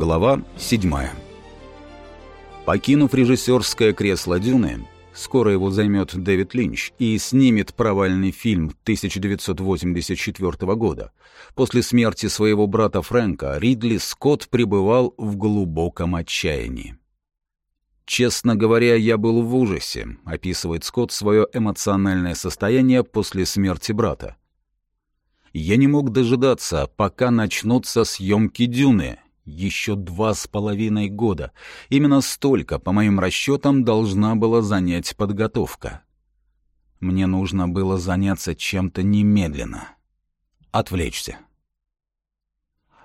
Глава 7. Покинув режиссерское кресло «Дюны», скоро его займет Дэвид Линч и снимет провальный фильм 1984 года, после смерти своего брата Фрэнка Ридли Скотт пребывал в глубоком отчаянии. «Честно говоря, я был в ужасе», — описывает Скотт свое эмоциональное состояние после смерти брата. «Я не мог дожидаться, пока начнутся съемки «Дюны», еще два с половиной года. Именно столько, по моим расчетам, должна была занять подготовка. Мне нужно было заняться чем-то немедленно. Отвлечься.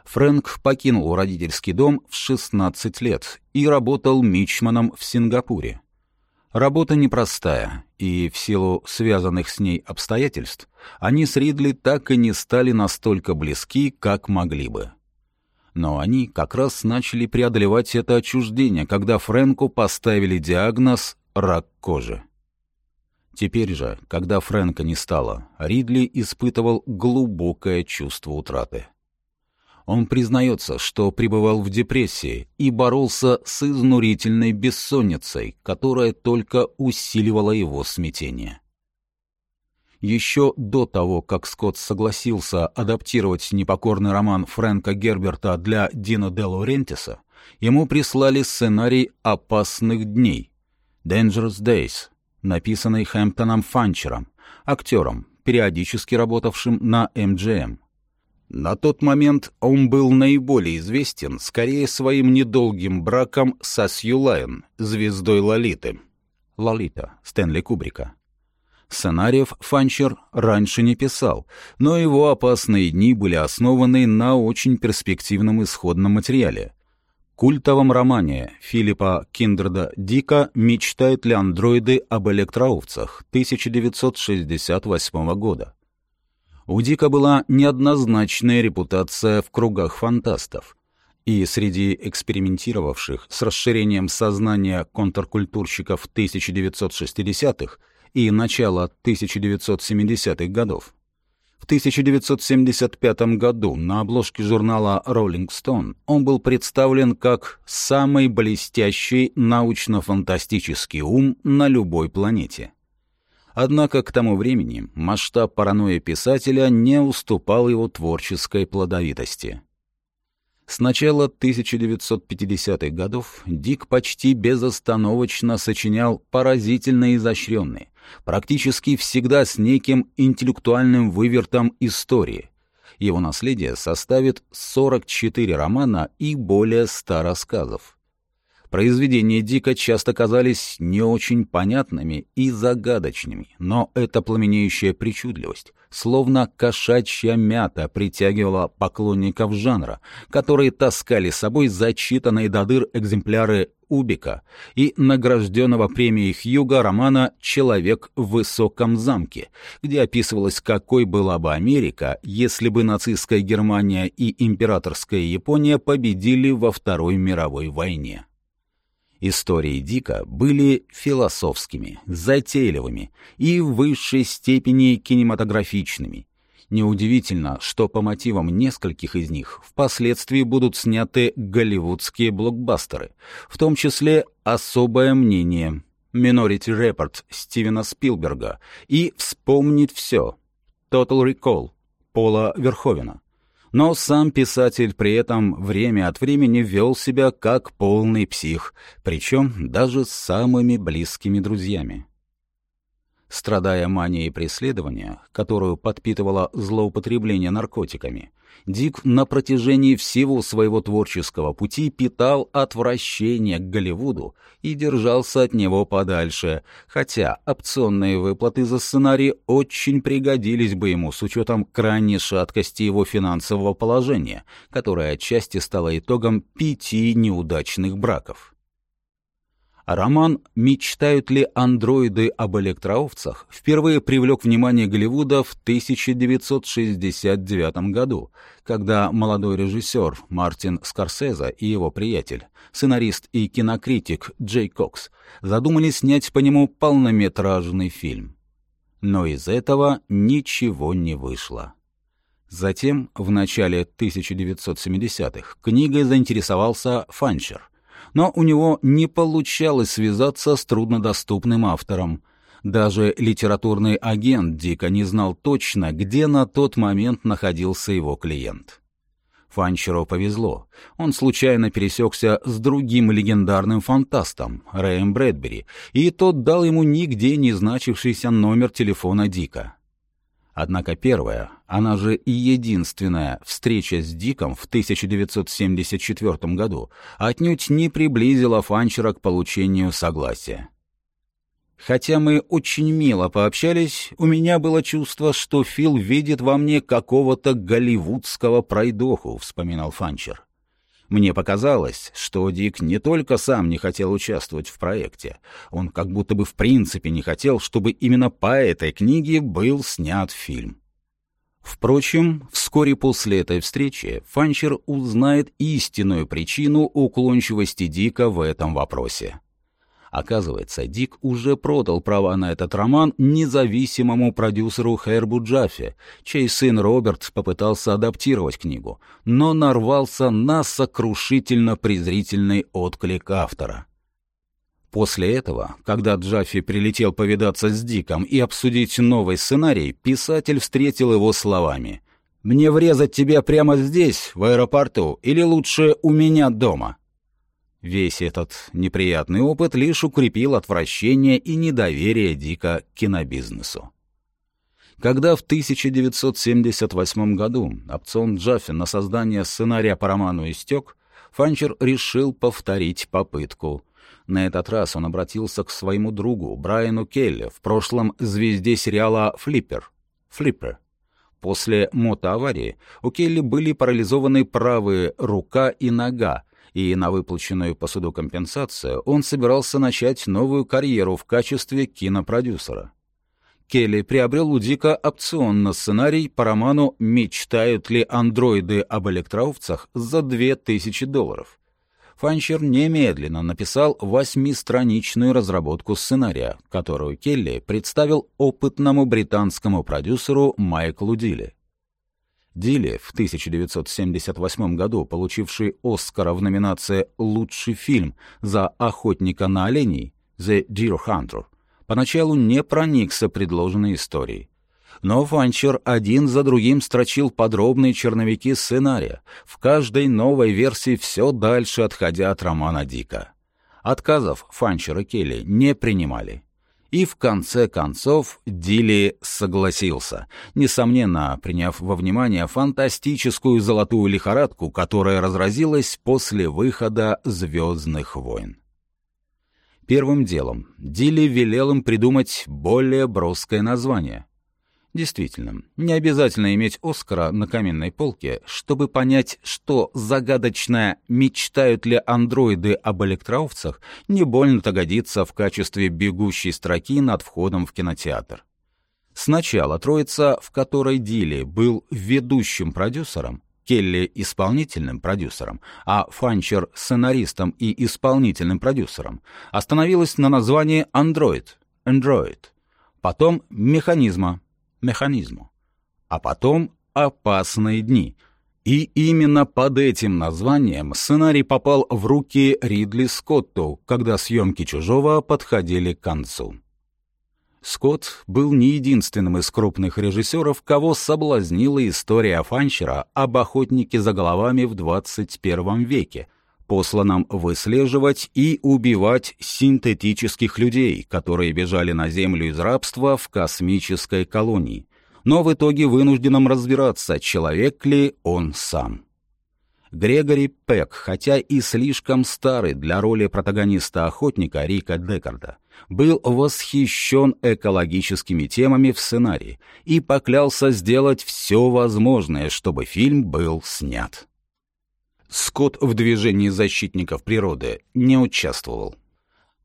Фрэнк покинул родительский дом в 16 лет и работал мичманом в Сингапуре. Работа непростая, и в силу связанных с ней обстоятельств они с Ридли так и не стали настолько близки, как могли бы. Но они как раз начали преодолевать это отчуждение, когда Фрэнку поставили диагноз «рак кожи». Теперь же, когда Фрэнка не стало, Ридли испытывал глубокое чувство утраты. Он признается, что пребывал в депрессии и боролся с изнурительной бессонницей, которая только усиливала его смятение. Еще до того, как Скотт согласился адаптировать непокорный роман Фрэнка Герберта для Дино де Лорентиса, ему прислали сценарий «Опасных дней» «Dangerous Days», написанный Хэмптоном Фанчером, актером, периодически работавшим на MGM. На тот момент он был наиболее известен скорее своим недолгим браком со Сью Лайон, звездой Лолиты. Лолита Стэнли Кубрика. Сценариев Фанчер раньше не писал, но его опасные дни были основаны на очень перспективном исходном материале. Культовом романе Филиппа Киндерда Дика «Мечтают ли андроиды об электроовцах» 1968 года. У Дика была неоднозначная репутация в кругах фантастов. И среди экспериментировавших с расширением сознания контркультурщиков 1960-х и начала 1970-х годов. В 1975 году на обложке журнала Rolling Stone он был представлен как самый блестящий научно-фантастический ум на любой планете. Однако к тому времени масштаб паранойи писателя не уступал его творческой плодовитости. С начала 1950-х годов Дик почти безостановочно сочинял поразительно изощренные, практически всегда с неким интеллектуальным вывертом истории. Его наследие составит 44 романа и более 100 рассказов. Произведения Дика часто казались не очень понятными и загадочными, но эта пламенеющая причудливость, словно кошачья мята, притягивала поклонников жанра, которые таскали с собой зачитанные до дыр экземпляры Убика и награжденного премией Хьюга романа «Человек в высоком замке», где описывалось, какой была бы Америка, если бы нацистская Германия и императорская Япония победили во Второй мировой войне. Истории Дика были философскими, затейливыми и в высшей степени кинематографичными. Неудивительно, что по мотивам нескольких из них впоследствии будут сняты голливудские блокбастеры, в том числе «Особое мнение», «Minority Report» Стивена Спилберга и «Вспомнить все» «Total Recall» Пола Верховена. Но сам писатель при этом время от времени вел себя как полный псих, причем даже с самыми близкими друзьями. Страдая манией преследования, которую подпитывало злоупотребление наркотиками, Дик на протяжении всего своего творческого пути питал отвращение к Голливуду и держался от него подальше, хотя опционные выплаты за сценарий очень пригодились бы ему с учетом крайней шаткости его финансового положения, которое отчасти стало итогом пяти неудачных браков. Роман «Мечтают ли андроиды об электроовцах» впервые привлек внимание Голливуда в 1969 году, когда молодой режиссер Мартин Скорсезе и его приятель, сценарист и кинокритик Джей Кокс, задумали снять по нему полнометражный фильм. Но из этого ничего не вышло. Затем, в начале 1970-х, книгой заинтересовался Фанчер, но у него не получалось связаться с труднодоступным автором. Даже литературный агент Дика не знал точно, где на тот момент находился его клиент. Фанчеру повезло. Он случайно пересекся с другим легендарным фантастом, Рэем Брэдбери, и тот дал ему нигде не значившийся номер телефона Дика. Однако первая, она же и единственная встреча с Диком в 1974 году отнюдь не приблизила Фанчера к получению согласия. Хотя мы очень мило пообщались, у меня было чувство, что Фил видит во мне какого-то голливудского пройдоху, вспоминал Фанчер. Мне показалось, что Дик не только сам не хотел участвовать в проекте, он как будто бы в принципе не хотел, чтобы именно по этой книге был снят фильм. Впрочем, вскоре после этой встречи Фанчер узнает истинную причину уклончивости Дика в этом вопросе. Оказывается, Дик уже продал права на этот роман независимому продюсеру Хербу Джаффе, чей сын Роберт попытался адаптировать книгу, но нарвался на сокрушительно-презрительный отклик автора. После этого, когда Джаффи прилетел повидаться с Диком и обсудить новый сценарий, писатель встретил его словами «Мне врезать тебя прямо здесь, в аэропорту, или лучше у меня дома?» Весь этот неприятный опыт лишь укрепил отвращение и недоверие Дика к кинобизнесу. Когда в 1978 году опцион Джаффи на создание сценария по роману истек, Фанчер решил повторить попытку. На этот раз он обратился к своему другу Брайану Келли, в прошлом звезде сериала «Флиппер». «Флиппер». После мотоаварии у Келли были парализованы правые рука и нога, и на выплаченную по суду компенсацию он собирался начать новую карьеру в качестве кинопродюсера. Келли приобрел у Дика опцион на сценарий по роману «Мечтают ли андроиды об электроовцах» за 2000 долларов. Фанчер немедленно написал восьмистраничную разработку сценария, которую Келли представил опытному британскому продюсеру Майклу Дилли. Дилли, в 1978 году получивший Оскара в номинации «Лучший фильм» за «Охотника на оленей» «The Deer Hunter», поначалу не проникся предложенной историей. Но Фанчер один за другим строчил подробные черновики сценария, в каждой новой версии все дальше отходя от романа Дика. Отказов Фанчера Келли не принимали. И в конце концов Дилли согласился, несомненно, приняв во внимание фантастическую золотую лихорадку, которая разразилась после выхода «Звездных войн». Первым делом Дилли велел им придумать более броское название — Действительно, не обязательно иметь Оскара на каменной полке, чтобы понять, что загадочное «мечтают ли андроиды об электроовцах» не больно-то годится в качестве бегущей строки над входом в кинотеатр. Сначала троица, в которой Дилли был ведущим продюсером, Келли — исполнительным продюсером, а Фанчер — сценаристом и исполнительным продюсером, остановилась на названии «Android» — Android, потом «Механизма» механизму. А потом «Опасные дни». И именно под этим названием сценарий попал в руки Ридли Скотту, когда съемки «Чужого» подходили к концу. Скотт был не единственным из крупных режиссеров, кого соблазнила история Фанчера об охотнике за головами в 21 веке, посланном выслеживать и убивать синтетических людей, которые бежали на Землю из рабства в космической колонии, но в итоге вынужденном разбираться, человек ли он сам. Грегори Пек, хотя и слишком старый для роли протагониста-охотника Рика Декарда, был восхищен экологическими темами в сценарии и поклялся сделать все возможное, чтобы фильм был снят. Скотт в движении защитников природы не участвовал.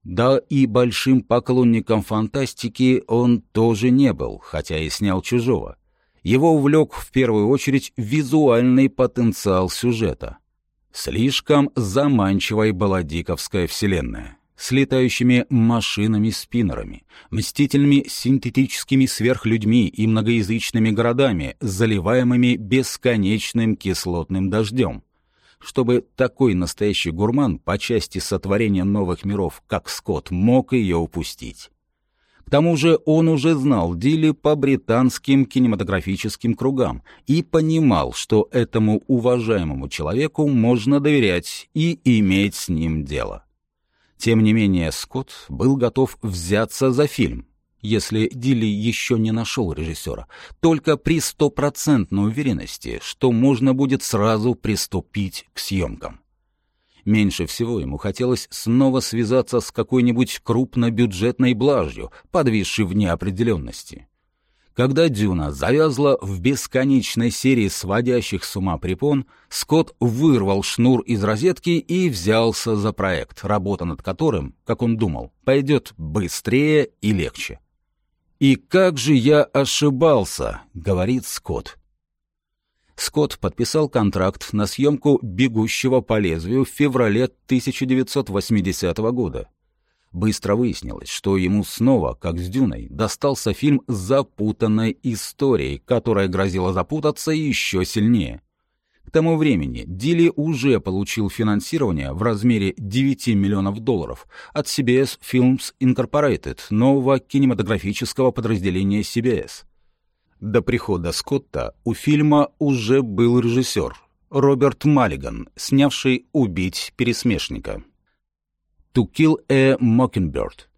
Да и большим поклонником фантастики он тоже не был, хотя и снял «Чужого». Его увлек в первую очередь визуальный потенциал сюжета. Слишком заманчивой была диковская вселенная. с летающими машинами-спиннерами, мстительными синтетическими сверхлюдьми и многоязычными городами, заливаемыми бесконечным кислотным дождем. Чтобы такой настоящий гурман по части сотворения новых миров, как Скотт, мог ее упустить. К тому же он уже знал Дилли по британским кинематографическим кругам и понимал, что этому уважаемому человеку можно доверять и иметь с ним дело. Тем не менее, Скотт был готов взяться за фильм, если Дилли еще не нашел режиссера, только при стопроцентной уверенности, что можно будет сразу приступить к съемкам. Меньше всего ему хотелось снова связаться с какой-нибудь крупнобюджетной блажью, подвисшей в неопределенности. Когда «Дюна» завязла в бесконечной серии сводящих с ума препон, Скотт вырвал шнур из розетки и взялся за проект, работа над которым, как он думал, пойдет быстрее и легче. «И как же я ошибался», — говорит Скотт. Скотт подписал контракт на съемку «Бегущего по лезвию» в феврале 1980 года. Быстро выяснилось, что ему снова, как с Дюной, достался фильм с запутанной историей, которая грозила запутаться еще сильнее. К тому времени Дилли уже получил финансирование в размере 9 миллионов долларов от CBS Films Incorporated, нового кинематографического подразделения CBS. До прихода Скотта у фильма уже был режиссер Роберт Маллиган, снявший «Убить пересмешника». «To Kill a Mockingbird».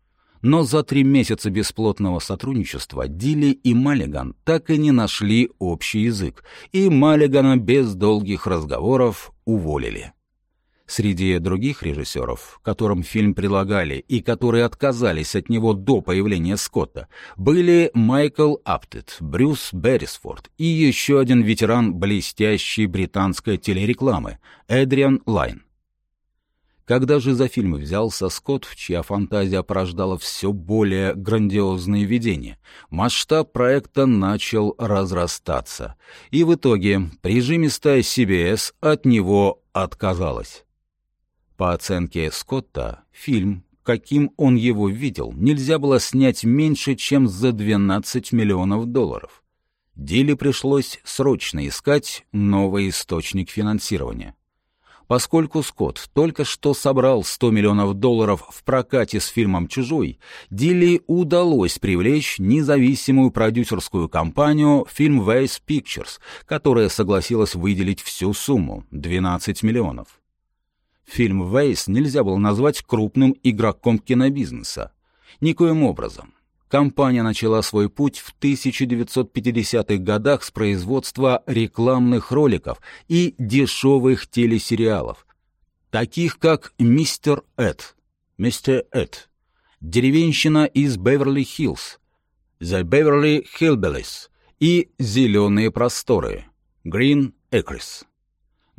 Но за три месяца бесплотного сотрудничества Дилли и Маллиган так и не нашли общий язык, и Маллигана без долгих разговоров уволили. Среди других режиссеров, которым фильм предлагали и которые отказались от него до появления Скотта, были Майкл Аптед, Брюс Бересфорд и еще один ветеран блестящей британской телерекламы Эдриан Лайн. Когда же за фильм взялся Скотт, чья фантазия порождала все более грандиозные видения, масштаб проекта начал разрастаться, и в итоге прижимистая CBS от него отказалась. По оценке Скотта, фильм, каким он его видел, нельзя было снять меньше, чем за 12 миллионов долларов. Диле пришлось срочно искать новый источник финансирования. Поскольку Скотт только что собрал 100 миллионов долларов в прокате с фильмом «Чужой», Дилли удалось привлечь независимую продюсерскую компанию Filmways Pictures, которая согласилась выделить всю сумму — 12 миллионов. Фильм «Вейс» нельзя было назвать крупным игроком кинобизнеса. Никоим образом. Компания начала свой путь в 1950-х годах с производства рекламных роликов и дешевых телесериалов, таких как «Мистер Эд», «Мистер Эд», «Деревенщина из Беверли-Хиллз», «The Beverly Hillbillies» и «Зеленые просторы», «Green Acres».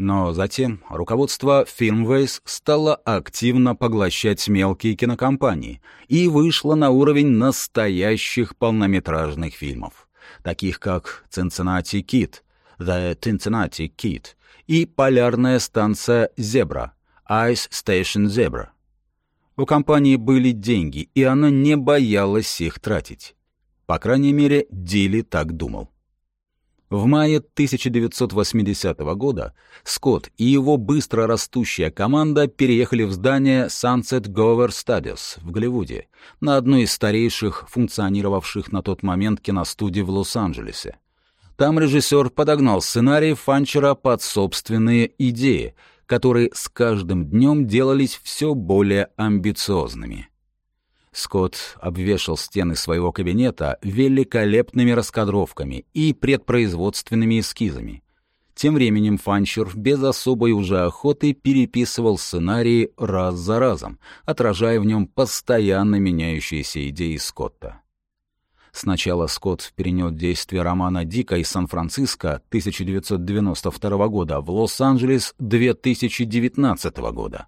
Но затем руководство Filmways стало активно поглощать мелкие кинокомпании и вышло на уровень настоящих полнометражных фильмов, таких как «Cincinnati Kid», «The Cincinnati Kid» и «Полярная станция Зебра», «Ice Station Zebra». У компании были деньги, и она не боялась их тратить. По крайней мере, Дилли так думал. В мае 1980 года Скотт и его быстро растущая команда переехали в здание Sunset Gover Studios в Голливуде, на одну из старейших функционировавших на тот момент киностудий в Лос-Анджелесе. Там режиссер подогнал сценарий Фанчера под собственные идеи, которые с каждым днем делались все более амбициозными. Скотт обвешал стены своего кабинета великолепными раскадровками и предпроизводственными эскизами. Тем временем Фанчер без особой уже охоты переписывал сценарии раз за разом, отражая в нем постоянно меняющиеся идеи Скотта. Сначала Скотт перенес действие романа Дика из Сан-Франциско 1992 года в Лос-Анджелес 2019 года.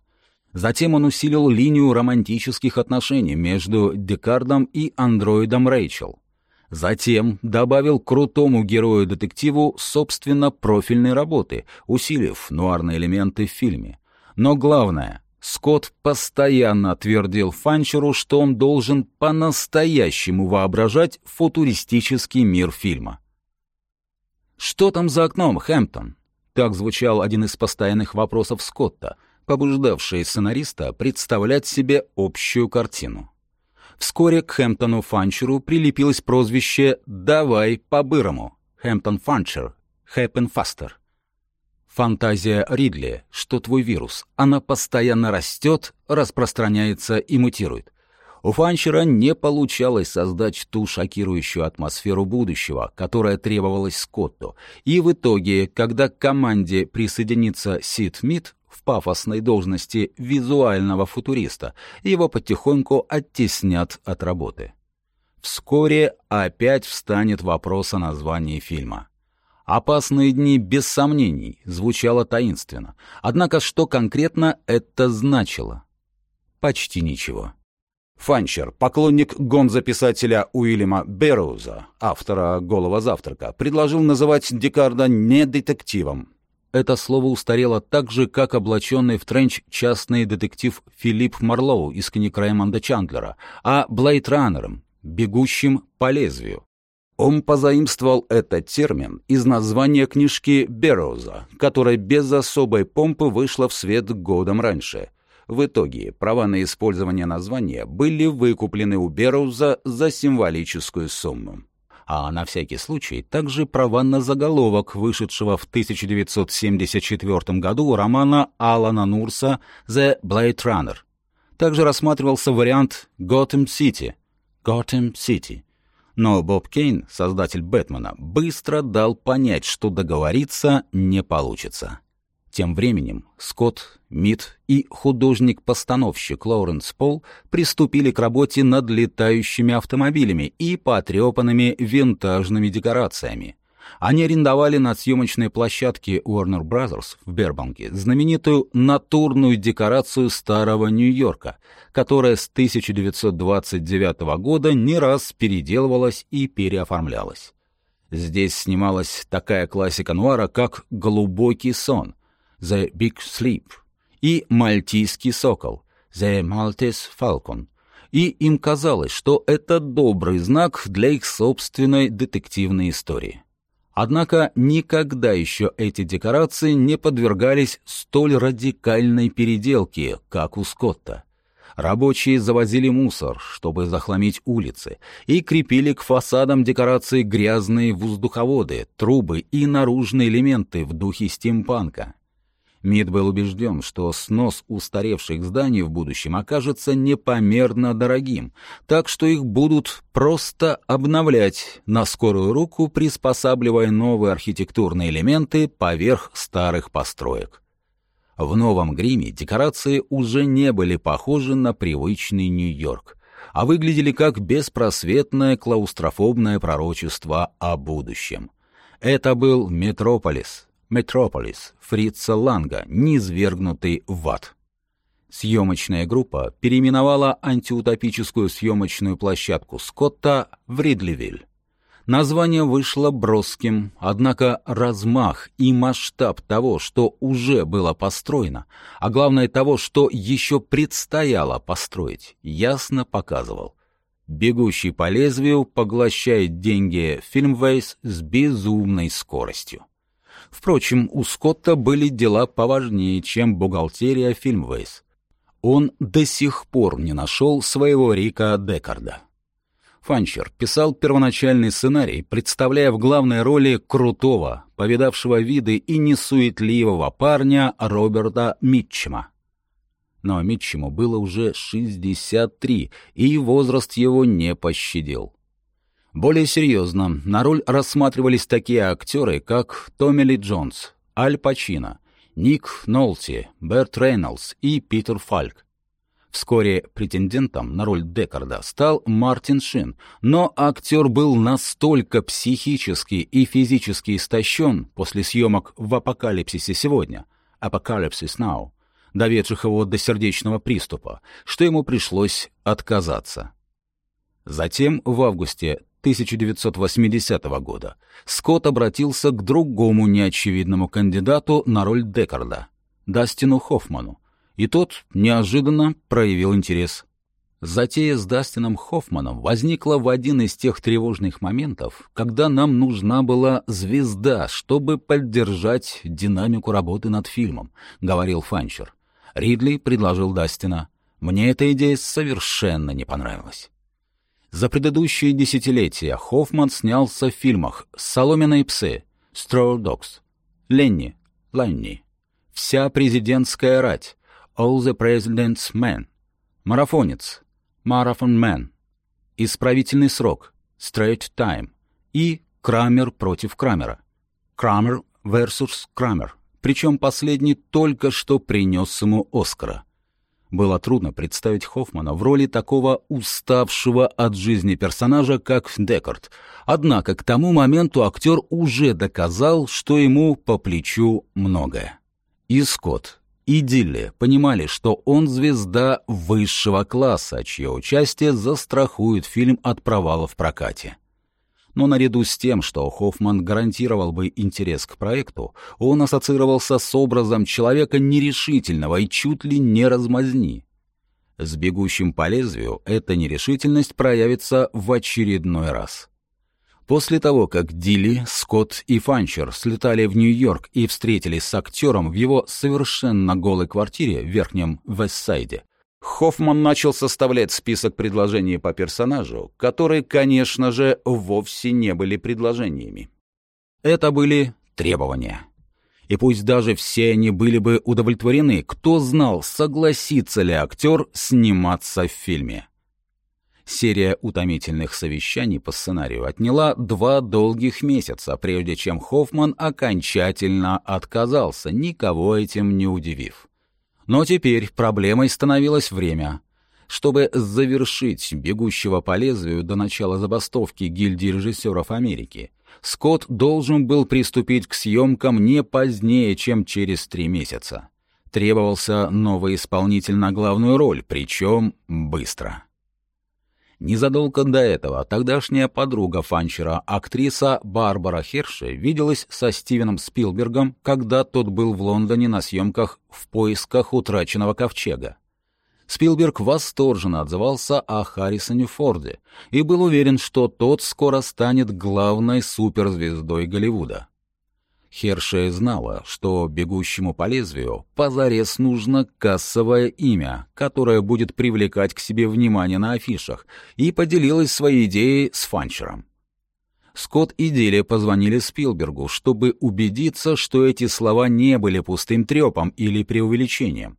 Затем он усилил линию романтических отношений между Декардом и андроидом Рэйчел. Затем добавил крутому герою-детективу собственно профильной работы, усилив нуарные элементы в фильме. Но главное, Скотт постоянно твердил Фанчеру, что он должен по-настоящему воображать футуристический мир фильма. «Что там за окном, Хэмптон?» Так звучал один из постоянных вопросов Скотта, побуждавший сценариста представлять себе общую картину. Вскоре к Хэмптону Фанчеру прилепилось прозвище «Давай по-бырому» — Хэмптон Фанчер, Happen Faster. Фантазия Ридли, что твой вирус, она постоянно растет, распространяется и мутирует. У Фанчера не получалось создать ту шокирующую атмосферу будущего, которая требовалась Скотту, и в итоге, когда к команде присоединится Сид Мид в пафосной должности визуального футуриста, его потихоньку оттеснят от работы. Вскоре опять встанет вопрос о названии фильма. «Опасные дни, без сомнений», звучало таинственно. Однако что конкретно это значило? Почти ничего. Фанчер, поклонник гонза-писателя Уильяма Берроуза, автора «Голого завтрака», предложил называть Декарда не детективом. Это слово устарело так же, как облаченный в тренч частный детектив Филипп Марлоу из книг Раймонда Чандлера, а Блейдранером, бегущим по лезвию. Он позаимствовал этот термин из названия книжки Берроуза, которая без особой помпы вышла в свет годом раньше. В итоге права на использование названия были выкуплены у Берроуза за символическую сумму. А на всякий случай также права на заголовок вышедшего в 1974 году романа Алана Нурса «The Blade Runner». Также рассматривался вариант «Gotham City» — «Gotham City», но Боб Кейн, создатель «Бэтмена», быстро дал понять, что договориться не получится. Тем временем Скотт, Мид и художник-постановщик Лоуренс Пол приступили к работе над летающими автомобилями и потрепанными винтажными декорациями. Они арендовали на съемочной площадке Warner Bros. в Бербанке знаменитую натурную декорацию старого Нью-Йорка, которая с 1929 года не раз переделывалась и переоформлялась. Здесь снималась такая классика нуара, как «Глубокий сон» «The Big Sleep» и «Мальтийский сокол» «The Maltese Falcon», и им казалось, что это добрый знак для их собственной детективной истории. Однако никогда еще эти декорации не подвергались столь радикальной переделке, как у Скотта. Рабочие завозили мусор, чтобы захламить улицы, и крепили к фасадам декорации грязные воздуховоды, трубы и наружные элементы в духе стимпанка. МИД был убежден, что снос устаревших зданий в будущем окажется непомерно дорогим, так что их будут просто обновлять на скорую руку, приспосабливая новые архитектурные элементы поверх старых построек. В новом гриме декорации уже не были похожи на привычный Нью-Йорк, а выглядели как беспросветное клаустрофобное пророчество о будущем. Это был Метрополис, Метрополис Фрица Ланга, низвергнутый в ад. Съемочная группа переименовала антиутопическую съемочную площадку Скотта в Ридливиль. Название вышло броским, однако размах и масштаб того, что уже было построено, а главное того, что еще предстояло построить, ясно показывал. Бегущий по лезвию поглощает деньги Фильмвейс с безумной скоростью. Впрочем, у Скотта были дела поважнее, чем бухгалтерия Фильмвейс. Он до сих пор не нашел своего Рика Декарда. Фанчер писал первоначальный сценарий, представляя в главной роли крутого, повидавшего виды и несуетливого парня Роберта Митчема. Но Митчему было уже 63, и возраст его не пощадил. Более серьезно, на роль рассматривались такие актеры, как Томми Ли Джонс, Аль Пачино, Ник Нолти, Берт Рейнольдс и Питер Фальк. Вскоре претендентом на роль Декарда стал Мартин Шин, но актер был настолько психически и физически истощен после съемок в «Апокалипсисе сегодня» «Apocalypse Now», доведших его до сердечного приступа, что ему пришлось отказаться. Затем, в августе 1980 года, Скотт обратился к другому неочевидному кандидату на роль Декарда — Дастину Хоффману, И тот неожиданно проявил интерес. Затея с Дастином Хоффманом возникла в один из тех тревожных моментов, когда нам нужна была звезда, чтобы поддержать динамику работы над фильмом, — говорил Фанчер. Ридли предложил Дастина. Мне эта идея совершенно не понравилась. За предыдущие десятилетия Хоффман снялся в фильмах «Соломенные псы», «Straw Dogs», «Ленни», «Ланни», «Вся президентская рать», «All the President's Men», «Марафонец», «Marathon Man», «Исправительный срок», «Straight Time» и «Крамер против Крамера», «Крамер versus Крамер», причем последний только что принес ему Оскара. Было трудно представить Хоффмана в роли такого уставшего от жизни персонажа, как Декарт. Однако к тому моменту актер уже доказал, что ему по плечу многое. И Скотт, и Дилли понимали, что он звезда высшего класса, чье участие застрахует фильм от провала в прокате. Но наряду с тем, что Хоффман гарантировал бы интерес к проекту, он ассоциировался с образом человека нерешительного и чуть ли не размазни. С «Бегущим по лезвию» эта нерешительность проявится в очередной раз. После того, как Дилли, Скотт и Фанчер слетали в Нью-Йорк и встретились с актером в его совершенно голой квартире в Верхнем Вестсайде, Хоффман начал составлять список предложений по персонажу, которые, конечно же, вовсе не были предложениями. Это были требования. И пусть даже все они были бы удовлетворены, кто знал, согласится ли актер сниматься в фильме. Серия утомительных совещаний по сценарию отняла два долгих месяца, прежде чем Хоффман окончательно отказался, никого этим не удивив. Но теперь проблемой становилось время. Чтобы завершить «Бегущего по лезвию» до начала забастовки гильдии режиссеров Америки, Скотт должен был приступить к съемкам не позднее, чем через три месяца. Требовался новый исполнитель на главную роль, причем быстро. Незадолго до этого тогдашняя подруга Фанчера, актриса Барбара Херши, виделась со Стивеном Спилбергом, когда тот был в Лондоне на съемках «В поисках утраченного ковчега». Спилберг восторженно отзывался о Харрисоне Форде и был уверен, что тот скоро станет главной суперзвездой Голливуда. Хершея знала, что бегущему по лезвию позарез нужно кассовое имя, которое будет привлекать к себе внимание на афишах, и поделилась своей идеей с Фанчером. Скотт и Дилли позвонили Спилбергу, чтобы убедиться, что эти слова не были пустым трепом или преувеличением.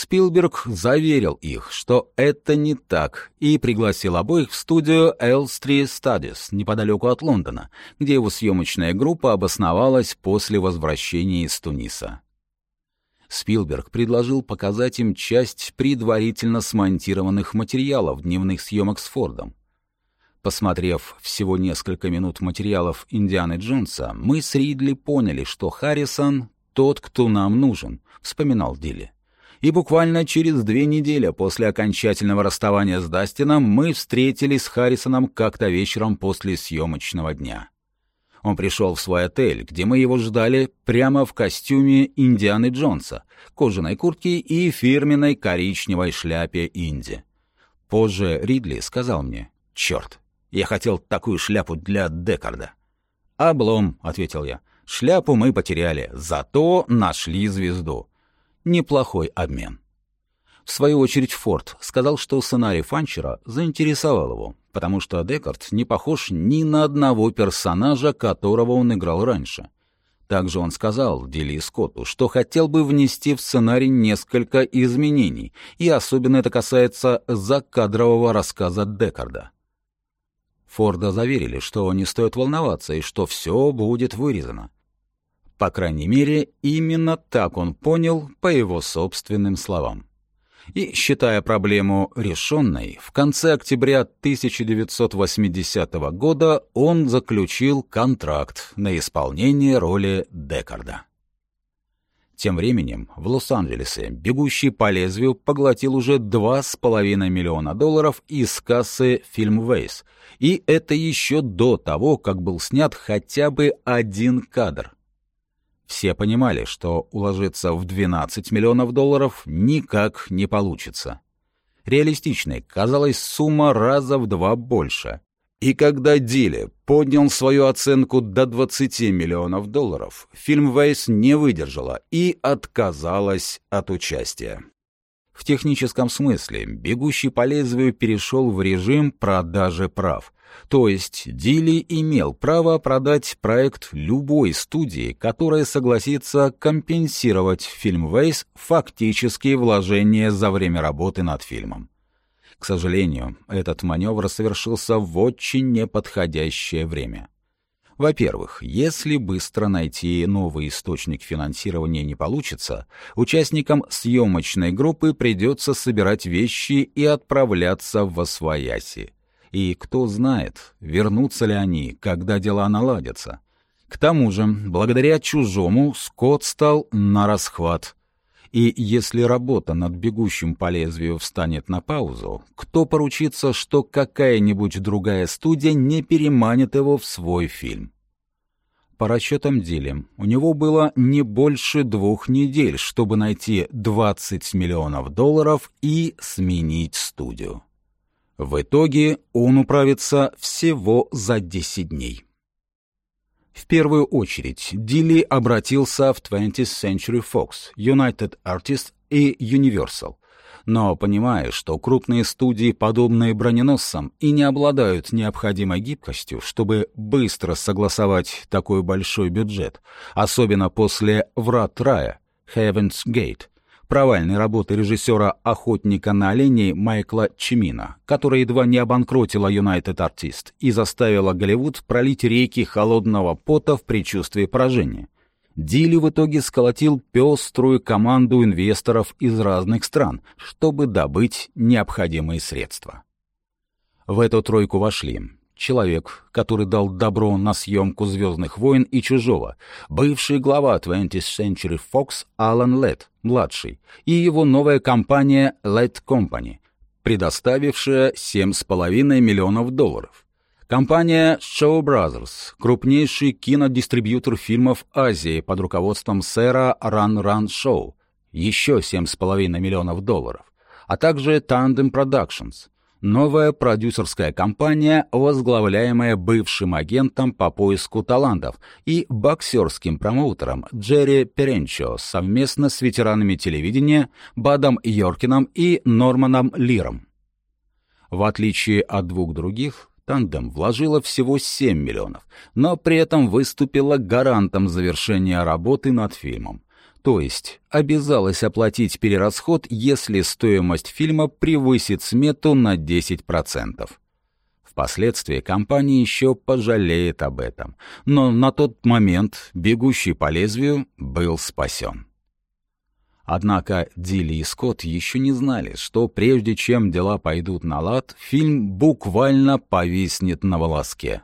Спилберг заверил их, что это не так, и пригласил обоих в студию Elstree Studios неподалеку от Лондона, где его съемочная группа обосновалась после возвращения из Туниса. Спилберг предложил показать им часть предварительно смонтированных материалов дневных съемок с Фордом. Посмотрев всего несколько минут материалов Индианы Джонса, мы с Ридли поняли, что Харрисон — тот, кто нам нужен, — вспоминал Дилли и буквально через две недели после окончательного расставания с Дастином мы встретились с Харрисоном как-то вечером после съемочного дня. Он пришел в свой отель, где мы его ждали прямо в костюме Индианы Джонса, кожаной куртке и фирменной коричневой шляпе Инди. Позже Ридли сказал мне, «Черт, я хотел такую шляпу для Декарда». «Облом», — ответил я, — «шляпу мы потеряли, зато нашли звезду неплохой обмен. В свою очередь Форд сказал, что сценарий Фанчера заинтересовал его, потому что Декарт не похож ни на одного персонажа, которого он играл раньше. Также он сказал Дилли Скотту, что хотел бы внести в сценарий несколько изменений, и особенно это касается закадрового рассказа Декарда. Форда заверили, что не стоит волноваться и что все будет вырезано. По крайней мере, именно так он понял по его собственным словам. И, считая проблему решенной, в конце октября 1980 года он заключил контракт на исполнение роли Декарда. Тем временем в Лос-Анджелесе «Бегущий по лезвию» поглотил уже 2,5 миллиона долларов из кассы «Фильмвейс», и это еще до того, как был снят хотя бы один кадр — Все понимали, что уложиться в 12 миллионов долларов никак не получится. Реалистичной казалась сумма раза в два больше. И когда Дилли поднял свою оценку до 20 миллионов долларов, фильм «Вейс» не выдержала и отказалась от участия. В техническом смысле «Бегущий по лезвию» перешел в режим продажи прав. То есть Дилли имел право продать проект любой студии, которая согласится компенсировать фильм «Вейс» фактические вложения за время работы над фильмом. К сожалению, этот маневр совершился в очень неподходящее время. Во-первых, если быстро найти новый источник финансирования не получится, участникам съемочной группы придется собирать вещи и отправляться в Освояси. И кто знает, вернутся ли они, когда дела наладятся. К тому же, благодаря чужому, Скотт стал на расхват. И если работа над бегущим по лезвию встанет на паузу, кто поручится, что какая-нибудь другая студия не переманит его в свой фильм? По расчетам Дилем, у него было не больше двух недель, чтобы найти 20 миллионов долларов и сменить студию. В итоге он управится всего за 10 дней. В первую очередь Дилли обратился в 20th Century Fox, United Artists и Universal. Но понимая, что крупные студии, подобные броненосцам, и не обладают необходимой гибкостью, чтобы быстро согласовать такой большой бюджет, особенно после «Врат рая» Heaven's Gate, провальной работы режиссера «Охотника на оленей» Майкла Чимина, которая едва не обанкротила United Artist и заставила Голливуд пролить реки холодного пота в предчувствии поражения. Дилли в итоге сколотил пеструю команду инвесторов из разных стран, чтобы добыть необходимые средства. В эту тройку вошли человек, который дал добро на съемку «Звездных войн» и «Чужого», бывший глава 20th Century Fox Алан Летт, младший, и его новая компания Led Company, предоставившая 7,5 миллионов долларов. Компания Show Brothers, крупнейший кинодистрибьютор фильмов Азии под руководством сэра Run Run Show, еще 7,5 миллионов долларов, а также Tandem Productions — новая продюсерская компания, возглавляемая бывшим агентом по поиску талантов и боксерским промоутером Джерри Перенчо совместно с ветеранами телевидения Бадом Йоркином и Норманом Лиром. В отличие от двух других, Тандем вложила всего 7 миллионов, но при этом выступила гарантом завершения работы над фильмом то есть обязалась оплатить перерасход, если стоимость фильма превысит смету на 10%. Впоследствии компания еще пожалеет об этом, но на тот момент «Бегущий по лезвию» был спасен. Однако Дилли и Скотт еще не знали, что прежде чем дела пойдут на лад, фильм буквально повиснет на волоске.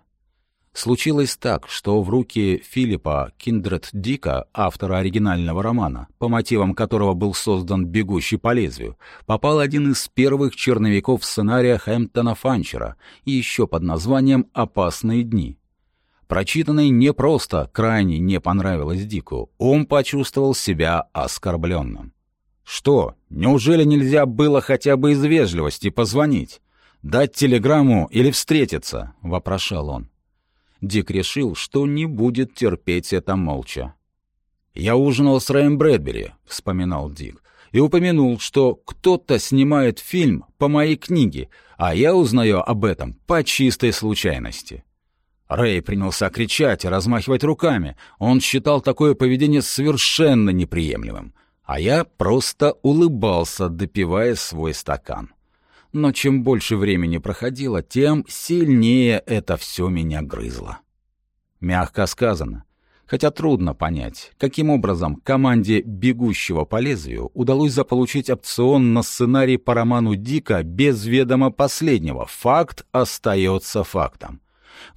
Случилось так, что в руки Филиппа Киндред Дика, автора оригинального романа, по мотивам которого был создан «Бегущий по лезвию», попал один из первых черновиков сценария Хэмптона Фанчера еще под названием «Опасные дни». Прочитанный не просто крайне не понравилось Дику, он почувствовал себя оскорбленным. «Что, неужели нельзя было хотя бы из вежливости позвонить? Дать телеграмму или встретиться?» — вопрошал он. Дик решил, что не будет терпеть это молча. «Я ужинал с Рэем Брэдбери», — вспоминал Дик, и упомянул, что кто-то снимает фильм по моей книге, а я узнаю об этом по чистой случайности. Рэй принялся кричать и размахивать руками. Он считал такое поведение совершенно неприемлемым. А я просто улыбался, допивая свой стакан. Но чем больше времени проходило, тем сильнее это все меня грызло. Мягко сказано. Хотя трудно понять, каким образом команде «Бегущего по лезвию» удалось заполучить опцион на сценарий по роману Дика без ведома последнего. Факт остается фактом.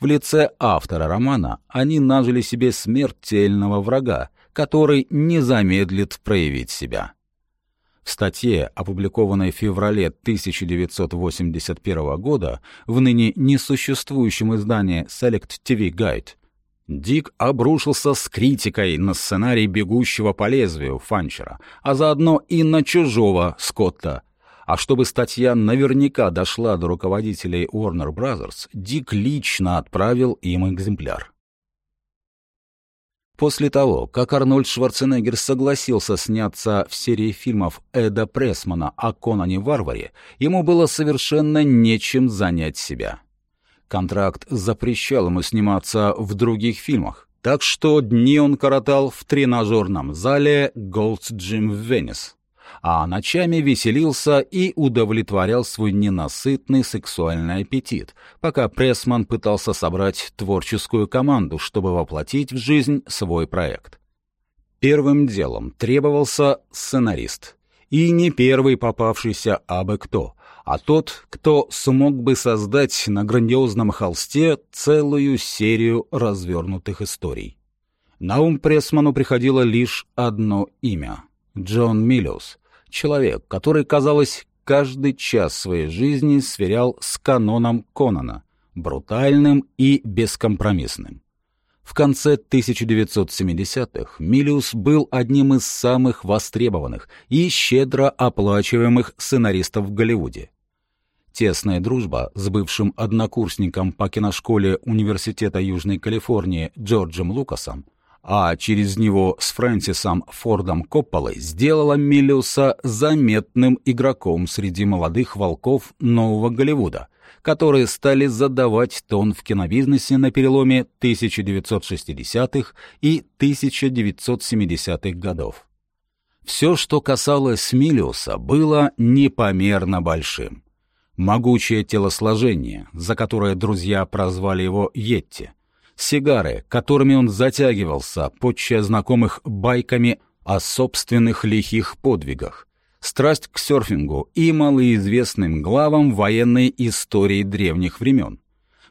В лице автора романа они нажили себе смертельного врага, который не замедлит проявить себя. В статье, опубликованной в феврале 1981 года в ныне несуществующем издании Select TV Guide, Дик обрушился с критикой на сценарий «Бегущего по лезвию» Фанчера, а заодно и на «Чужого» Скотта. А чтобы статья наверняка дошла до руководителей Warner Bros., Дик лично отправил им экземпляр. После того, как Арнольд Шварценеггер согласился сняться в серии фильмов Эда Прессмана о Конане-варваре, ему было совершенно нечем занять себя. Контракт запрещал ему сниматься в других фильмах, так что дни он коротал в тренажерном зале Gold's Gym в Венес, а ночами веселился и удовлетворял свой ненасытный сексуальный аппетит, пока Прессман пытался собрать творческую команду, чтобы воплотить в жизнь свой проект. Первым делом требовался сценарист. И не первый попавшийся абы кто — а тот, кто смог бы создать на грандиозном холсте целую серию развернутых историй. На ум Прессману приходило лишь одно имя — Джон Миллиус, человек, который, казалось, каждый час своей жизни сверял с каноном Конана, брутальным и бескомпромиссным. В конце 1970-х Миллиус был одним из самых востребованных и щедро оплачиваемых сценаристов в Голливуде. Тесная дружба с бывшим однокурсником по киношколе Университета Южной Калифорнии Джорджем Лукасом, а через него с Фрэнсисом Фордом Копполой сделала Миллиуса заметным игроком среди молодых волков нового Голливуда, которые стали задавать тон в кинобизнесе на переломе 1960-х и 1970-х годов. Все, что касалось Миллиуса, было непомерно большим. Могучее телосложение, за которое друзья прозвали его Йетти. Сигары, которыми он затягивался, подчая знакомых байками о собственных лихих подвигах. Страсть к серфингу и малоизвестным главам военной истории древних времен.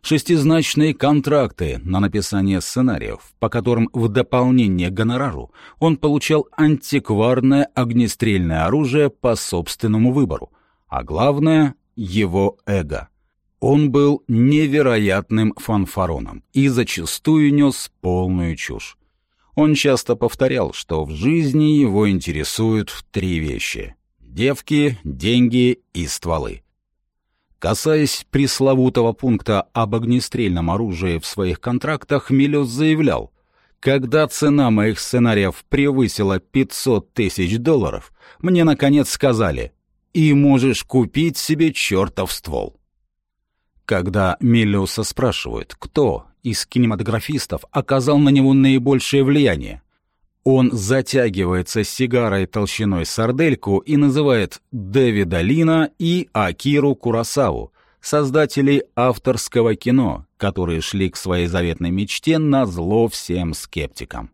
Шестизначные контракты на написание сценариев, по которым в дополнение к гонорару он получал антикварное огнестрельное оружие по собственному выбору, а главное его эго. Он был невероятным фанфароном и зачастую нес полную чушь. Он часто повторял, что в жизни его интересуют три вещи — девки, деньги и стволы. Касаясь пресловутого пункта об огнестрельном оружии в своих контрактах, Миллиус заявлял, «Когда цена моих сценариев превысила 500 тысяч долларов, мне, наконец, сказали, и можешь купить себе чертов ствол. Когда Миллиуса спрашивают, кто из кинематографистов оказал на него наибольшее влияние, он затягивается сигарой толщиной сардельку и называет Дэвида Лина и Акиру Курасаву, создателей авторского кино, которые шли к своей заветной мечте на зло всем скептикам.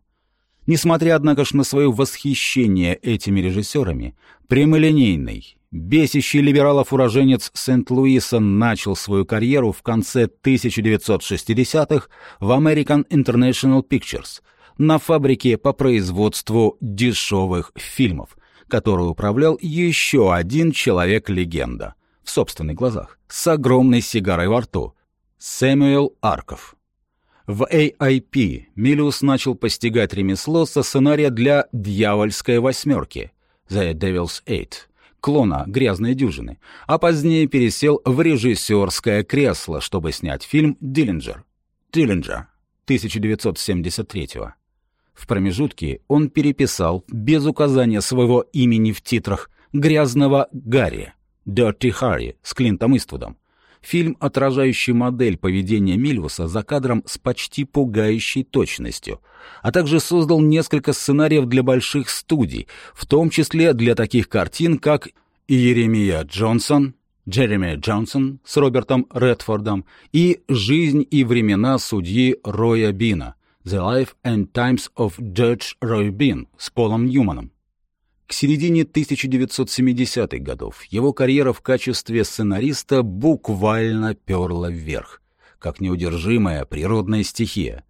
Несмотря, однако ж, на свое восхищение этими режиссерами, прямолинейный, Бесящий либералов уроженец Сент-Луиса начал свою карьеру в конце 1960-х в American International Pictures на фабрике по производству дешевых фильмов, которую управлял еще один человек-легенда в собственных глазах, с огромной сигарой во рту — Сэмюэл Арков. В AIP Миллиус начал постигать ремесло со сценария для «Дьявольской восьмерки» «The Devil's Eight», клона «Грязной дюжины», а позднее пересел в режиссерское кресло, чтобы снять фильм «Диллинджер». «Диллинджер» 1973 -го. В промежутке он переписал, без указания своего имени в титрах, «Грязного Гарри» «Dirty Harry» с Клинтом Иствудом. Фильм, отражающий модель поведения Мильвуса за кадром с почти пугающей точностью, а также создал несколько сценариев для больших студий, в том числе для таких картин, как «Иеремия Джонсон», Джереми Джонсон с Робертом Редфордом и «Жизнь и времена судьи Роя Бина» «The Life and Times of Judge Roy Bean» с Полом Ньюманом. К середине 1970-х годов его карьера в качестве сценариста буквально перла вверх, как неудержимая природная стихия.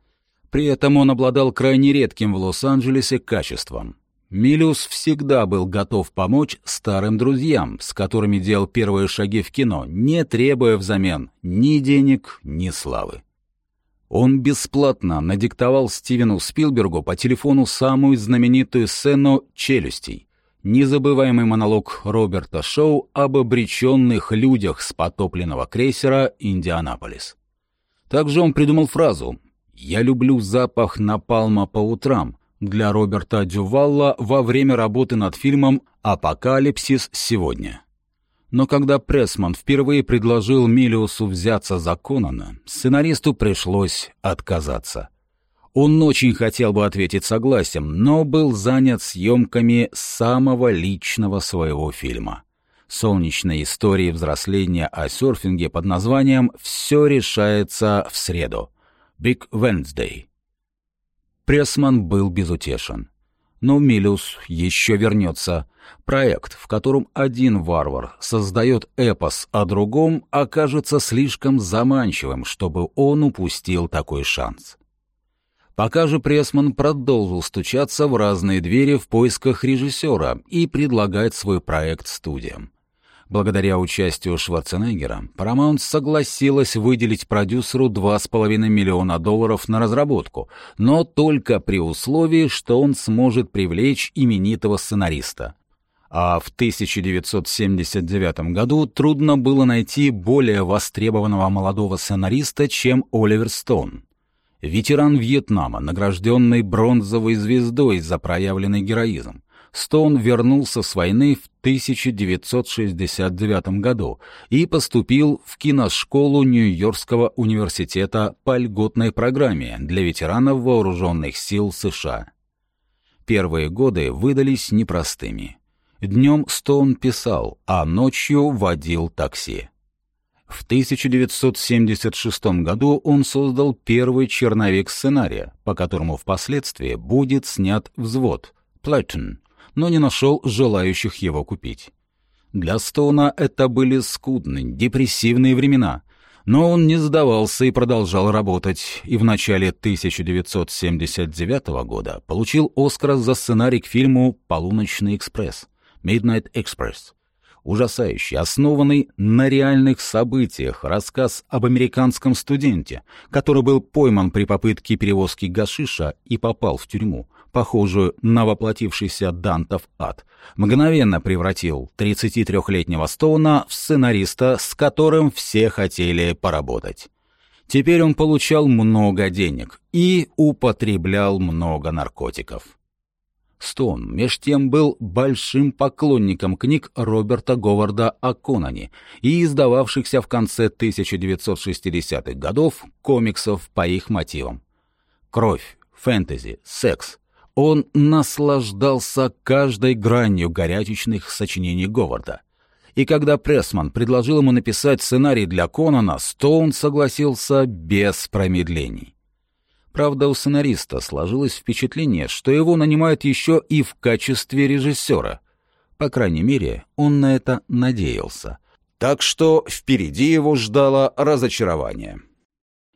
При этом он обладал крайне редким в Лос-Анджелесе качеством. Миллиус всегда был готов помочь старым друзьям, с которыми делал первые шаги в кино, не требуя взамен ни денег, ни славы. Он бесплатно надиктовал Стивену Спилбергу по телефону самую знаменитую сцену «Челюстей», незабываемый монолог Роберта Шоу об обреченных людях с потопленного крейсера «Индианаполис». Также он придумал фразу «Я люблю запах напалма по утрам» для Роберта Дювалла во время работы над фильмом «Апокалипсис сегодня». Но когда Прессман впервые предложил Милиусу взяться за Конана, сценаристу пришлось отказаться. Он очень хотел бы ответить согласием, но был занят съемками самого личного своего фильма. Солнечной истории взросления о серфинге под названием «Все решается в среду» «Big Wednesday». Прессман был безутешен. Но Милиус еще вернется. Проект, в котором один варвар создает эпос о другом, окажется слишком заманчивым, чтобы он упустил такой шанс. Пока же Пресман продолжил стучаться в разные двери в поисках режиссера и предлагать свой проект студиям. Благодаря участию Шварценеггера, Paramount согласилась выделить продюсеру 2,5 миллиона долларов на разработку, но только при условии, что он сможет привлечь именитого сценариста. А в 1979 году трудно было найти более востребованного молодого сценариста, чем Оливер Стоун ветеран Вьетнама, награжденный бронзовой звездой за проявленный героизм. Стоун вернулся с войны в 1969 году и поступил в киношколу Нью-Йоркского университета по льготной программе для ветеранов вооруженных сил США. Первые годы выдались непростыми. Днем Стоун писал, а ночью водил такси. В 1976 году он создал первый черновик сценария, по которому впоследствии будет снят «Взвод» Платон, но не нашел желающих его купить. Для Стоуна это были скудные, депрессивные времена, но он не сдавался и продолжал работать, и в начале 1979 года получил Оскар за сценарий к фильму «Полуночный экспресс» Midnight Express ужасающий, основанный на реальных событиях, рассказ об американском студенте, который был пойман при попытке перевозки гашиша и попал в тюрьму, похожую на воплотившийся Дантов ад, мгновенно превратил 33-летнего Стоуна в сценариста, с которым все хотели поработать. Теперь он получал много денег и употреблял много наркотиков. Стоун меж тем был большим поклонником книг Роберта Говарда о Конане и издававшихся в конце 1960-х годов комиксов по их мотивам. Кровь, фэнтези, секс. Он наслаждался каждой гранью горячечных сочинений Говарда. И когда Прессман предложил ему написать сценарий для Конана, Стоун согласился без промедлений. Правда, у сценариста сложилось впечатление, что его нанимают еще и в качестве режиссера. По крайней мере, он на это надеялся. Так что впереди его ждало разочарование.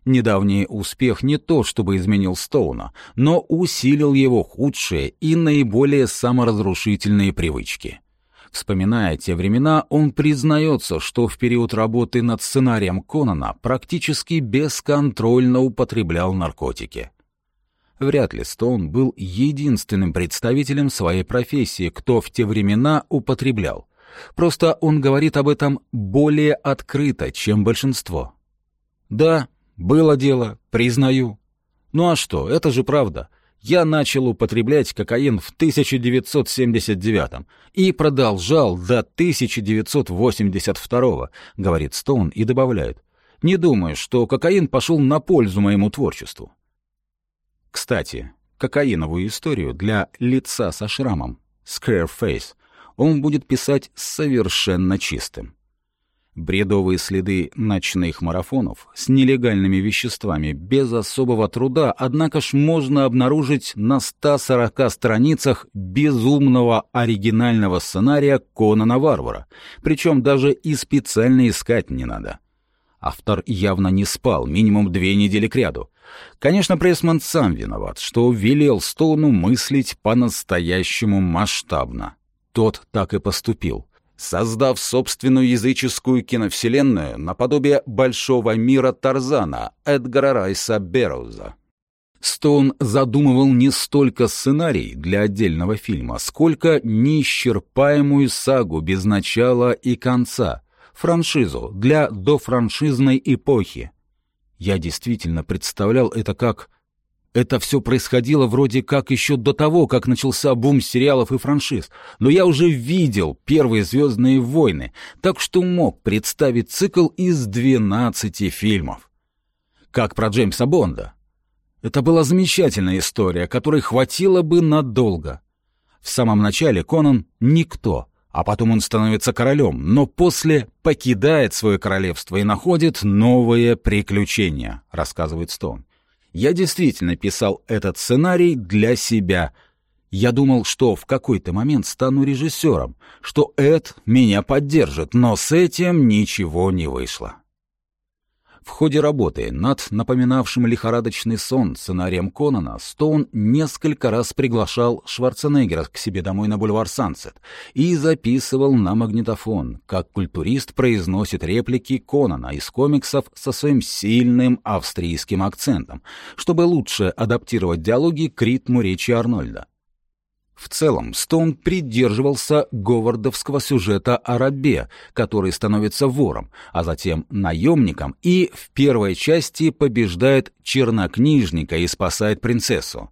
Недавний успех не то чтобы изменил Стоуна, но усилил его худшие и наиболее саморазрушительные привычки — Вспоминая те времена, он признается, что в период работы над сценарием Конана практически бесконтрольно употреблял наркотики. Вряд ли Стоун был единственным представителем своей профессии, кто в те времена употреблял. Просто он говорит об этом более открыто, чем большинство. «Да, было дело, признаю. Ну а что, это же правда я начал употреблять кокаин в 1979 и продолжал до 1982, говорит Стоун и добавляет. Не думаю, что кокаин пошел на пользу моему творчеству. Кстати, кокаиновую историю для лица со шрамом, Square Face, он будет писать совершенно чистым. Бредовые следы ночных марафонов с нелегальными веществами без особого труда, однако ж можно обнаружить на 140 страницах безумного оригинального сценария Конана Варвара, причем даже и специально искать не надо. Автор явно не спал минимум две недели кряду. Конечно, Прессман сам виноват, что велел Стоуну мыслить по-настоящему масштабно. Тот так и поступил создав собственную языческую киновселенную наподобие большого мира Тарзана Эдгара Райса Берроуза. Стоун задумывал не столько сценарий для отдельного фильма, сколько неисчерпаемую сагу без начала и конца, франшизу для дофраншизной эпохи. Я действительно представлял это как... Это все происходило вроде как еще до того, как начался бум сериалов и франшиз, но я уже видел первые «Звездные войны», так что мог представить цикл из 12 фильмов. Как про Джеймса Бонда, это была замечательная история, которой хватило бы надолго. В самом начале Конан — никто, а потом он становится королем, но после покидает свое королевство и находит новые приключения, рассказывает Стоун. Я действительно писал этот сценарий для себя. Я думал, что в какой-то момент стану режиссером, что Эд меня поддержит, но с этим ничего не вышло. В ходе работы над напоминавшим лихорадочный сон сценарием Конана Стоун несколько раз приглашал Шварценеггера к себе домой на бульвар Сансет и записывал на магнитофон, как культурист произносит реплики Конана из комиксов со своим сильным австрийским акцентом, чтобы лучше адаптировать диалоги к ритму речи Арнольда. В целом, Стоун придерживался говардовского сюжета о рабе, который становится вором, а затем наемником и в первой части побеждает чернокнижника и спасает принцессу.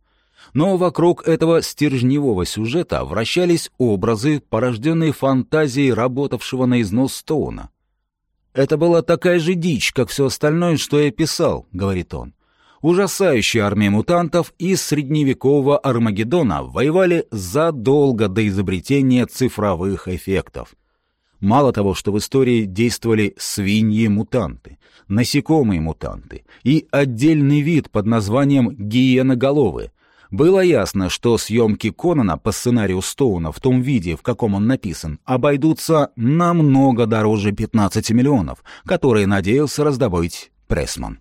Но вокруг этого стержневого сюжета вращались образы, порожденные фантазией работавшего на износ Стоуна. «Это была такая же дичь, как все остальное, что я писал», — говорит он ужасающая армия мутантов из средневекового Армагеддона воевали задолго до изобретения цифровых эффектов. Мало того, что в истории действовали свиньи-мутанты, насекомые-мутанты и отдельный вид под названием гиеноголовые, было ясно, что съемки Конана по сценарию Стоуна в том виде, в каком он написан, обойдутся намного дороже 15 миллионов, которые надеялся раздобыть Прессман.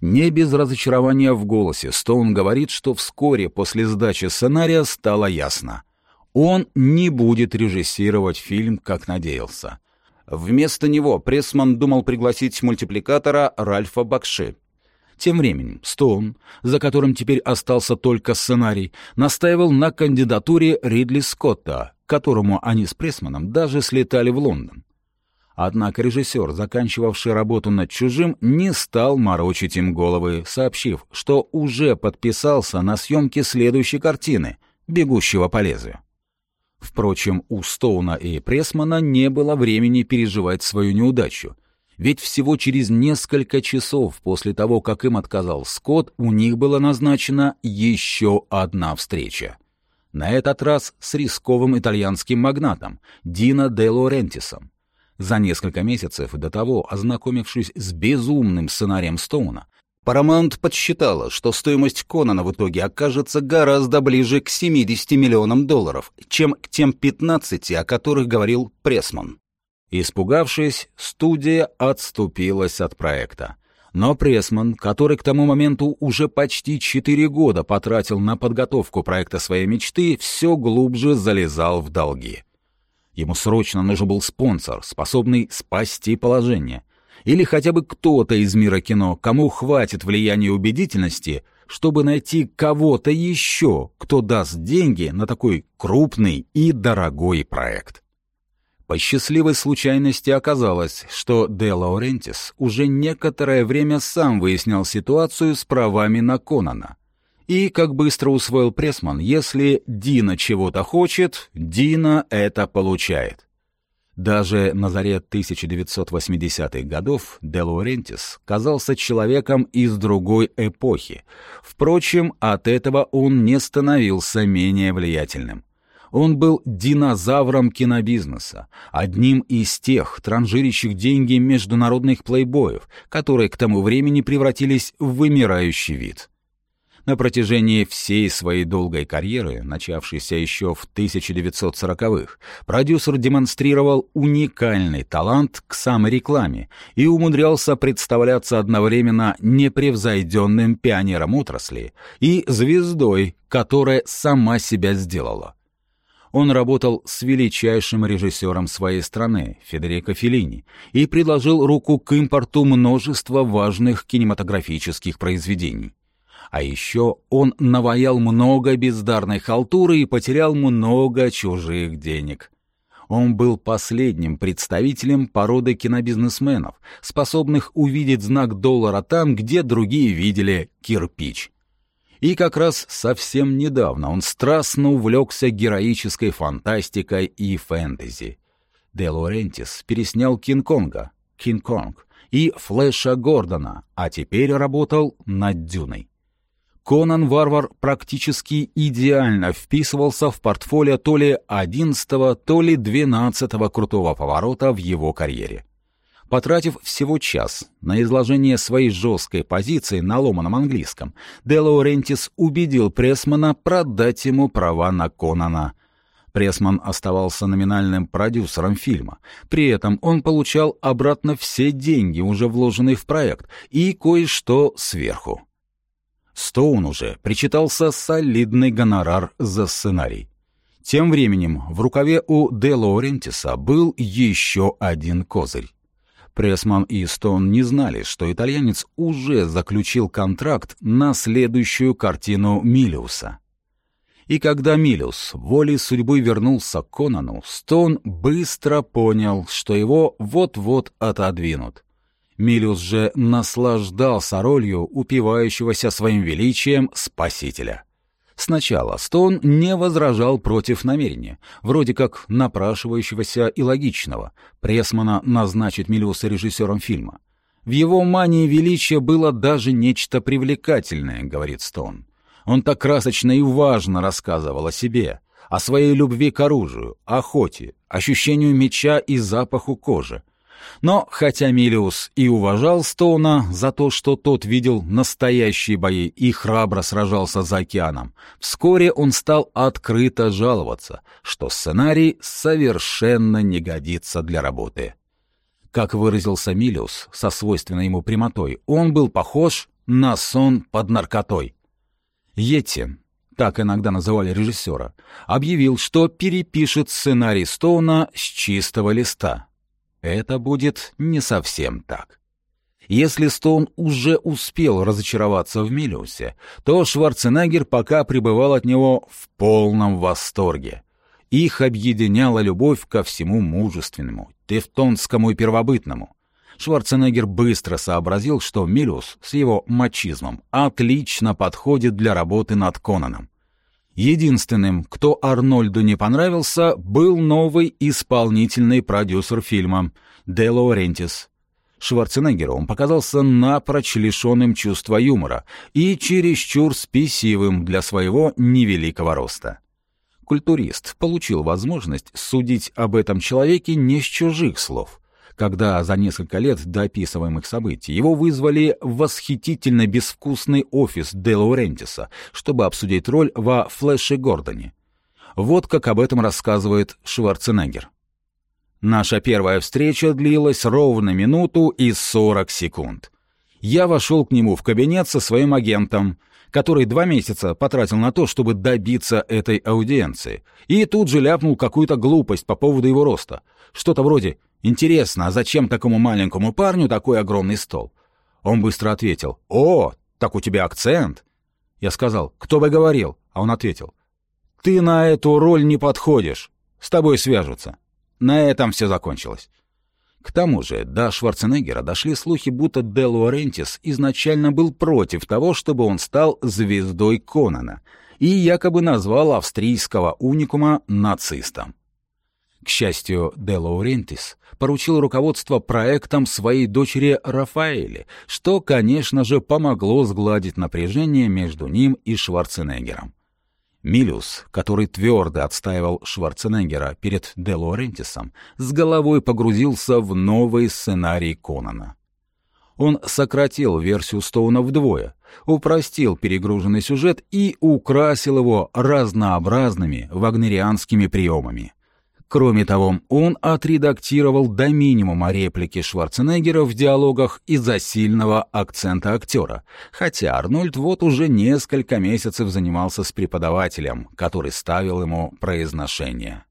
Не без разочарования в голосе Стоун говорит, что вскоре после сдачи сценария стало ясно. Он не будет режиссировать фильм, как надеялся. Вместо него Прессман думал пригласить мультипликатора Ральфа Бакши. Тем временем Стоун, за которым теперь остался только сценарий, настаивал на кандидатуре Ридли Скотта, которому они с Прессманом даже слетали в Лондон. Однако режиссер, заканчивавший работу над «Чужим», не стал морочить им головы, сообщив, что уже подписался на съемки следующей картины «Бегущего по лезвию». Впрочем, у Стоуна и Пресмана не было времени переживать свою неудачу, ведь всего через несколько часов после того, как им отказал Скотт, у них была назначена еще одна встреча. На этот раз с рисковым итальянским магнатом Дино де Лорентисом. За несколько месяцев до того, ознакомившись с безумным сценарием Стоуна, Paramount подсчитала, что стоимость Конана в итоге окажется гораздо ближе к 70 миллионам долларов, чем к тем 15, о которых говорил Пресман. Испугавшись, студия отступилась от проекта. Но Пресман, который к тому моменту уже почти 4 года потратил на подготовку проекта своей мечты, все глубже залезал в долги. Ему срочно нужен был спонсор, способный спасти положение. Или хотя бы кто-то из мира кино, кому хватит влияния и убедительности, чтобы найти кого-то еще, кто даст деньги на такой крупный и дорогой проект. По счастливой случайности оказалось, что Де Лаурентис уже некоторое время сам выяснял ситуацию с правами на Конана. И, как быстро усвоил Пресман, если Дина чего-то хочет, Дина это получает. Даже на заре 1980-х годов Де Лаурентис казался человеком из другой эпохи. Впрочем, от этого он не становился менее влиятельным. Он был динозавром кинобизнеса, одним из тех транжирящих деньги международных плейбоев, которые к тому времени превратились в вымирающий вид. На протяжении всей своей долгой карьеры, начавшейся еще в 1940-х, продюсер демонстрировал уникальный талант к саморекламе и умудрялся представляться одновременно непревзойденным пионером отрасли и звездой, которая сама себя сделала. Он работал с величайшим режиссером своей страны, Федерико Феллини, и предложил руку к импорту множества важных кинематографических произведений. А еще он наваял много бездарной халтуры и потерял много чужих денег. Он был последним представителем породы кинобизнесменов, способных увидеть знак доллара там, где другие видели кирпич. И как раз совсем недавно он страстно увлекся героической фантастикой и фэнтези. Де Лорентис переснял Кинг-Конга, Кинг-Конг и Флэша Гордона, а теперь работал над Дюной. Конан Варвар практически идеально вписывался в портфолио то ли 11 то ли 12 крутого поворота в его карьере. Потратив всего час на изложение своей жесткой позиции на ломаном английском, Де Лаурентис убедил Пресмана продать ему права на Конана. Пресман оставался номинальным продюсером фильма. При этом он получал обратно все деньги, уже вложенные в проект, и кое-что сверху. Стоуну же причитался солидный гонорар за сценарий. Тем временем в рукаве у Де Лорентиса был еще один козырь. Пресман и Стоун не знали, что итальянец уже заключил контракт на следующую картину Миллиуса. И когда Миллиус волей судьбы вернулся к Конану, Стоун быстро понял, что его вот-вот отодвинут. Милиус же наслаждался ролью упивающегося своим величием спасителя. Сначала Стоун не возражал против намерения, вроде как напрашивающегося и логичного, Пресмана назначить Милиуса режиссером фильма. В его мании величия было даже нечто привлекательное, говорит Стоун. Он так красочно и важно рассказывал о себе, о своей любви к оружию, охоте, ощущению меча и запаху кожи, но хотя Милиус и уважал Стоуна за то, что тот видел настоящие бои и храбро сражался за океаном, вскоре он стал открыто жаловаться, что сценарий совершенно не годится для работы. Как выразился Милиус со свойственной ему прямотой, он был похож на сон под наркотой. Йетти, так иногда называли режиссера, объявил, что перепишет сценарий Стоуна с чистого листа, это будет не совсем так. Если Стоун уже успел разочароваться в Миллиусе, то Шварценеггер пока пребывал от него в полном восторге. Их объединяла любовь ко всему мужественному, тевтонскому и первобытному. Шварценеггер быстро сообразил, что Миллиус с его мачизмом отлично подходит для работы над Конаном. Единственным, кто Арнольду не понравился, был новый исполнительный продюсер фильма Де Лаурентис. Шварценеггеру он показался напрочь лишенным чувства юмора и чересчур спесивым для своего невеликого роста. Культурист получил возможность судить об этом человеке не с чужих слов — когда за несколько лет до описываемых событий его вызвали в восхитительно безвкусный офис Де Лаурентиса, чтобы обсудить роль во «Флэше Гордоне». Вот как об этом рассказывает Шварценеггер. Наша первая встреча длилась ровно минуту и 40 секунд. Я вошел к нему в кабинет со своим агентом, который два месяца потратил на то, чтобы добиться этой аудиенции, и тут же ляпнул какую-то глупость по поводу его роста. Что-то вроде Интересно, а зачем такому маленькому парню такой огромный стол? Он быстро ответил, «О, так у тебя акцент». Я сказал, «Кто бы говорил?» А он ответил, «Ты на эту роль не подходишь. С тобой свяжутся». На этом все закончилось. К тому же до Шварценеггера дошли слухи, будто Де Луарентис изначально был против того, чтобы он стал звездой Конана, и якобы назвал австрийского уникума нацистом. К счастью, Де Лаурентис поручил руководство проектом своей дочери Рафаэле, что, конечно же, помогло сгладить напряжение между ним и Шварценеггером. Милиус, который твердо отстаивал Шварценеггера перед Де Лорентисом, с головой погрузился в новый сценарий Конана. Он сократил версию Стоуна вдвое, упростил перегруженный сюжет и украсил его разнообразными вагнерианскими приемами — Кроме того, он отредактировал до минимума реплики Шварценеггера в диалогах из-за сильного акцента актера, хотя Арнольд вот уже несколько месяцев занимался с преподавателем, который ставил ему произношение.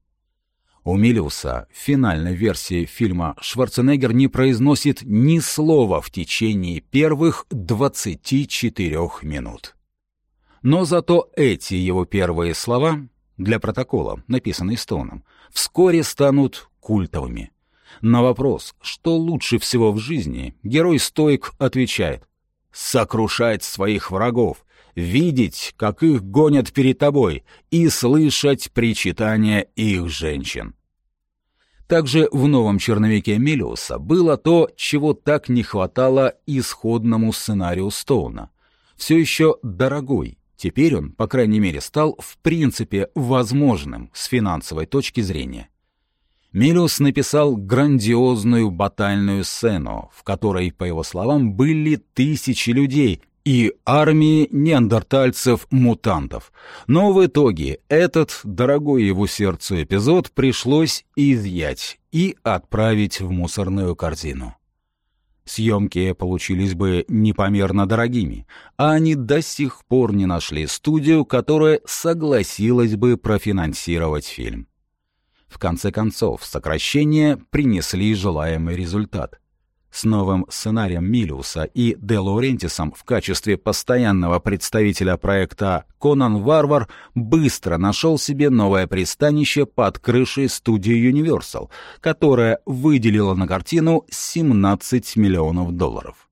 У Миллиуса в финальной версии фильма Шварценеггер не произносит ни слова в течение первых 24 минут. Но зато эти его первые слова, для протокола, написанные Стоуном, вскоре станут культовыми. На вопрос, что лучше всего в жизни, герой Стоик отвечает «Сокрушать своих врагов, видеть, как их гонят перед тобой, и слышать причитания их женщин». Также в новом черновике Мелиуса было то, чего так не хватало исходному сценарию Стоуна. Все еще дорогой, Теперь он, по крайней мере, стал в принципе возможным с финансовой точки зрения. Мелиус написал грандиозную батальную сцену, в которой, по его словам, были тысячи людей и армии неандертальцев-мутантов. Но в итоге этот дорогой его сердцу эпизод пришлось изъять и отправить в мусорную корзину. Съемки получились бы непомерно дорогими, а они до сих пор не нашли студию, которая согласилась бы профинансировать фильм. В конце концов, сокращения принесли желаемый результат. С новым сценарием Милиуса и Де Лаурентисом в качестве постоянного представителя проекта «Конан Варвар» быстро нашел себе новое пристанище под крышей студии Universal, которая выделила на картину 17 миллионов долларов.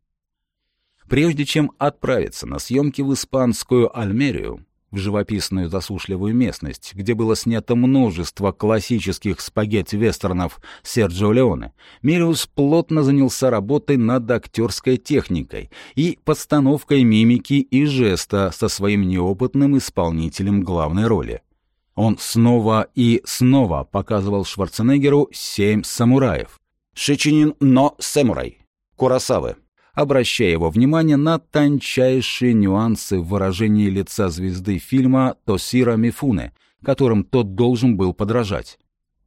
Прежде чем отправиться на съемки в испанскую Альмерию, в живописную засушливую местность, где было снято множество классических спагетти-вестернов Серджио Леоне, Мириус плотно занялся работой над актерской техникой и постановкой мимики и жеста со своим неопытным исполнителем главной роли. Он снова и снова показывал Шварценеггеру «Семь самураев». «Шичинин но самурай» Курасавы обращая его внимание на тончайшие нюансы в выражении лица звезды фильма Тосира Мифуне, которым тот должен был подражать.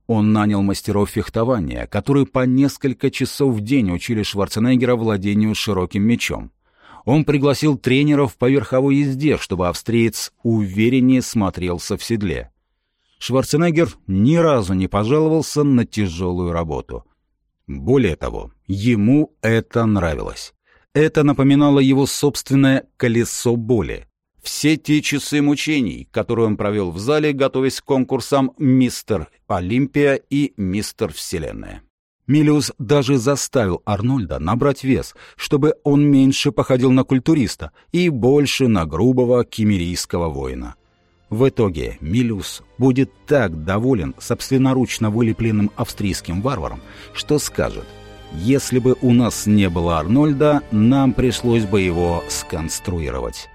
Он нанял мастеров фехтования, которые по несколько часов в день учили Шварценеггера владению широким мечом. Он пригласил тренеров по верховой езде, чтобы австриец увереннее смотрелся в седле. Шварценеггер ни разу не пожаловался на тяжелую работу. Более того, ему это нравилось. Это напоминало его собственное «колесо боли». Все те часы мучений, которые он провел в зале, готовясь к конкурсам «Мистер Олимпия» и «Мистер Вселенная». Милиус даже заставил Арнольда набрать вес, чтобы он меньше походил на культуриста и больше на грубого кемерийского воина. В итоге Милиус будет так доволен собственноручно вылепленным австрийским варваром, что скажет – если бы у нас не было Арнольда, нам пришлось бы его сконструировать.